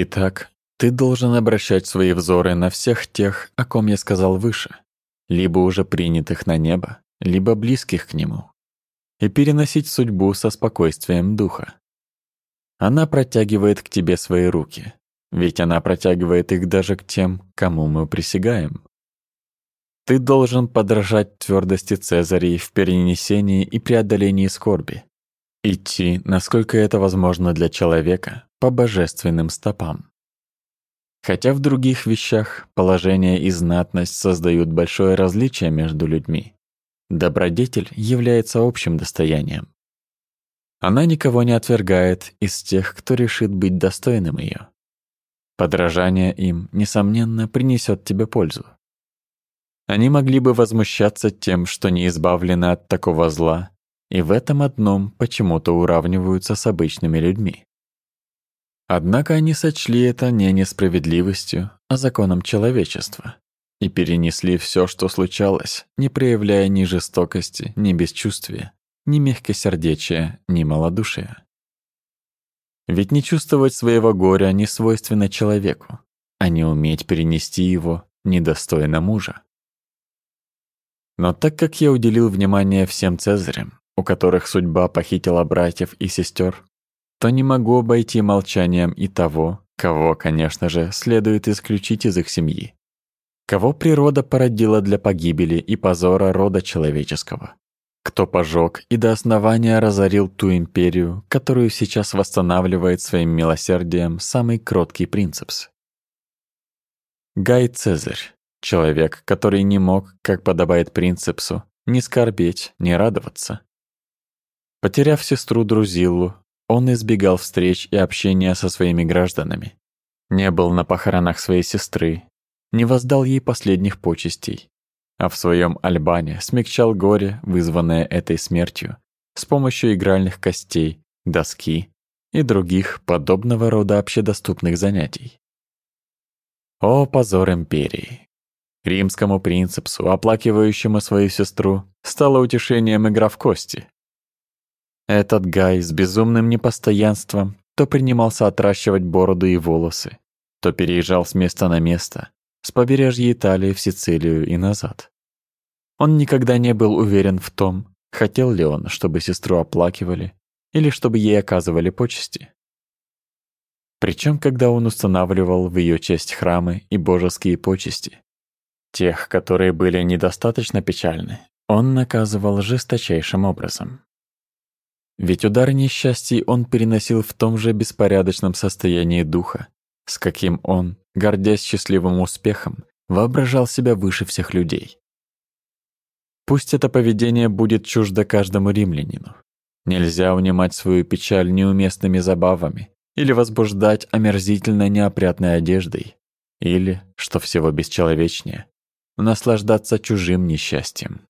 Итак, ты должен обращать свои взоры на всех тех, о ком я сказал выше, либо уже принятых на небо, либо близких к нему, и переносить судьбу со спокойствием духа. Она протягивает к тебе свои руки, ведь она протягивает их даже к тем, кому мы присягаем. Ты должен подражать твердости Цезарей в перенесении и преодолении скорби. Идти, насколько это возможно для человека, по божественным стопам. Хотя в других вещах положение и знатность создают большое различие между людьми, добродетель является общим достоянием. Она никого не отвергает из тех, кто решит быть достойным ее. Подражание им, несомненно, принесет тебе пользу. Они могли бы возмущаться тем, что не избавлены от такого зла, и в этом одном почему-то уравниваются с обычными людьми. Однако они сочли это не несправедливостью, а законом человечества, и перенесли все, что случалось, не проявляя ни жестокости, ни бесчувствия, ни мягкосердечия, ни малодушия. Ведь не чувствовать своего горя не свойственно человеку, а не уметь перенести его недостойно мужа. Но так как я уделил внимание всем цезарям, у которых судьба похитила братьев и сестер, то не могу обойти молчанием и того, кого, конечно же, следует исключить из их семьи. Кого природа породила для погибели и позора рода человеческого. Кто пожег и до основания разорил ту империю, которую сейчас восстанавливает своим милосердием самый кроткий принципс. Гай Цезарь, Человек, который не мог, как подобает принципсу, ни скорбеть, ни радоваться. Потеряв сестру Друзиллу, он избегал встреч и общения со своими гражданами. Не был на похоронах своей сестры, не воздал ей последних почестей, а в своем Альбане смягчал горе, вызванное этой смертью, с помощью игральных костей, доски и других подобного рода общедоступных занятий. О, позор империи! Римскому принципсу, оплакивающему свою сестру, стало утешением игра в кости. Этот Гай с безумным непостоянством то принимался отращивать бороду и волосы, то переезжал с места на место, с побережья Италии в Сицилию и назад. Он никогда не был уверен в том, хотел ли он, чтобы сестру оплакивали или чтобы ей оказывали почести. Причем, когда он устанавливал в ее честь храмы и божеские почести, Тех, которые были недостаточно печальны, он наказывал жесточайшим образом. Ведь удар несчастий он переносил в том же беспорядочном состоянии духа, с каким он, гордясь счастливым успехом, воображал себя выше всех людей. Пусть это поведение будет чуждо каждому римлянину. Нельзя унимать свою печаль неуместными забавами или возбуждать омерзительно неопрятной одеждой, или, что всего бесчеловечнее, наслаждаться чужим несчастьем.